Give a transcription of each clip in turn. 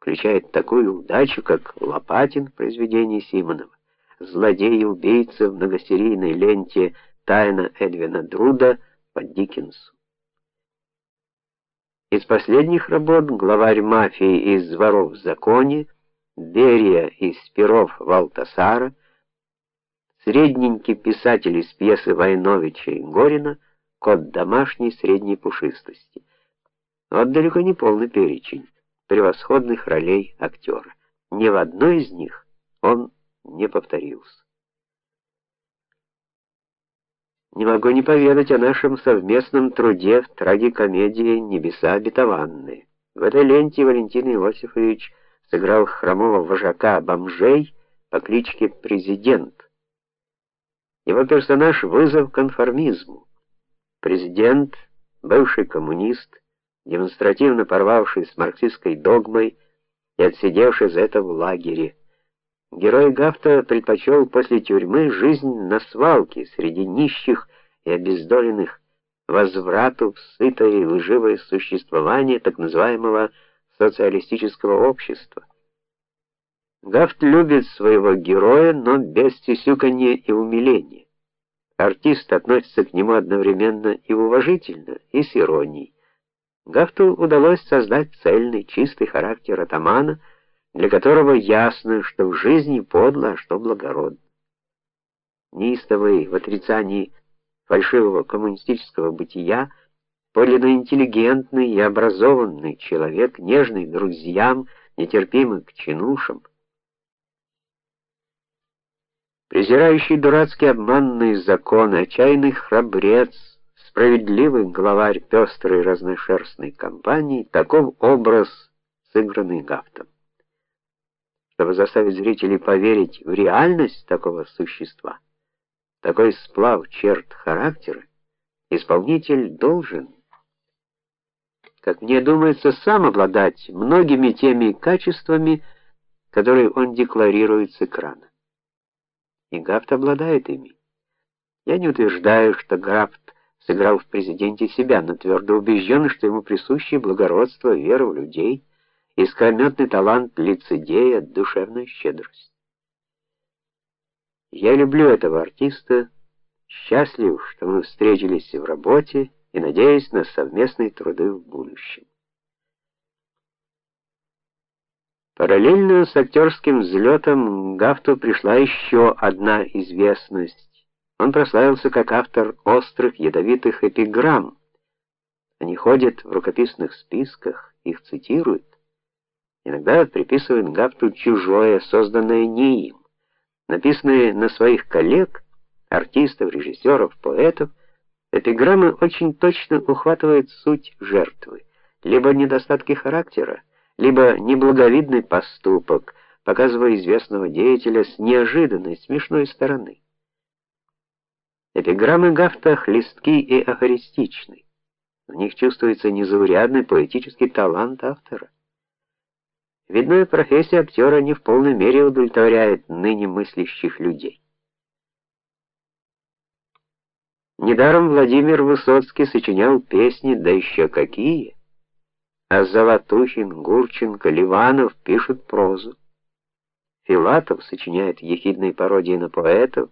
включает такую удачу, как Лопатин в произведении Симонова, злодей и убийца в многосерийной ленте Тайна Эдвина Друда по Диккенсу. Из последних работ главарь мафии из Воров в законе, Берия из Перов Валтасара, средненький писатель из пьесы Войновича и Горина, кот домашней средней пушистости. Вот далеко не полный перечень превосходных ролей актера. Ни в одной из них он не повторился. Не могу не поведать о нашем совместном труде в трагикомедии Небеса обетованные. В этой ленте Валентин Иосифович сыграл хромого вожака бомжей по кличке Президент. Его персонаж вызов конформизму. Президент, бывший коммунист, демонстративно порвавший с марксистской догмой и отсидевший за это в лагере. Герой Гафта предпочел после тюрьмы жизнь на свалке среди нищих и обездоленных, возврату в сытое и лживое существование так называемого социалистического общества. Гафт любит своего героя, но без сисюканья и умиления. Артист относится к нему одновременно и уважительно, и с иронией. Гафту удалось создать цельный, чистый характер атамана, для которого ясно, что в жизни подло, а что благородно. Неистовый в отрицании фальшивого коммунистического бытия, подлинно интеллигентный и образованный человек, нежный к друзьям, нетерпимый к чинушам, презирающий дурацкие обманные законы, отчаянный храбрец, справедливый главарь пестрой разношерстной компании, таков образ, сыгранный Гафтом. Чтобы заставить зрителей поверить в реальность такого существа, такой сплав черт характера, исполнитель должен, как мне думается, сам обладать многими теми качествами, которые он декларирует с экрана. И Гафт обладает ими. Я не утверждаю, что Гафт сыграл в президенте себя, но твердо убежден, что ему присущи благородство, вера в людей, искрометный талант лицедея, душевная щедрость. Я люблю этого артиста, счастлив, что мы встретились в работе и надеюсь на совместные труды в будущем. Параллельно с актерским взлетом Гафту пришла еще одна известность он прославился как автор острых ядовитых эпиграмм. Они ходят в рукописных списках, их цитируют. Иногда приписывают Гафту чужое, созданное не им, написанное на своих коллег, артистов, режиссеров, поэтов. Эпиграммы очень точно ухватывают суть жертвы, либо недостатки характера, либо неблаговидный поступок, показывая известного деятеля с неожиданной, смешной стороны. Эпиграммы Гафта хлестки и афористичны. В них чувствуется незаурядный поэтический талант автора. Видно, профессия актера не в полной мере удовлетворяет ныне мыслящих людей. Недаром Владимир Высоцкий сочинял песни, да еще какие. А Золотухин, Гурченко, Ливанов пишут прозу. Филатов сочиняет ехидные пародии на поэтов,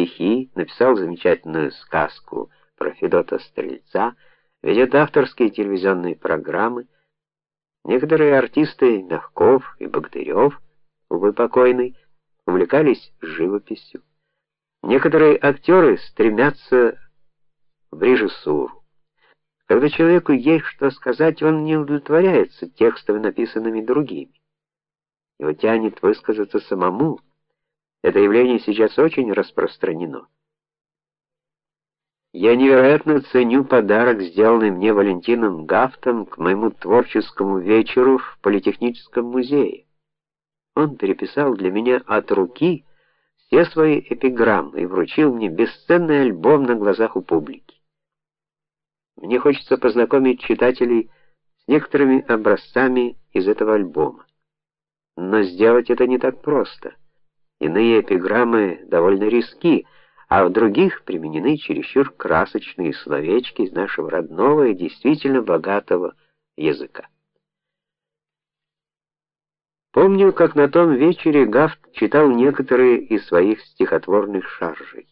стихи, написал замечательную сказку про Федота Стрельца, ведет авторские телевизионные программы. Некоторые артисты Мягков и Богдырев, увы покойный, увлекались живописью. Некоторые актеры стремятся в режиссуру. Когда человеку есть что сказать, он не удовлетворяется текстами, написанными другими. Его тянет высказаться самому. Это явление сейчас очень распространено. Я невероятно ценю подарок, сделанный мне Валентином Гафтом к моему творческому вечеру в Политехническом музее. Он переписал для меня от руки все свои эпиграммы и вручил мне бесценный альбом на глазах у публики. Мне хочется познакомить читателей с некоторыми образцами из этого альбома. Но сделать это не так просто. Иные эпиграммы довольно риски, а в других применены чересчур красочные словечки из нашего родного и действительно богатого языка. Помню, как на том вечере Гафт читал некоторые из своих стихотворных шаржей.